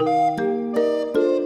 Música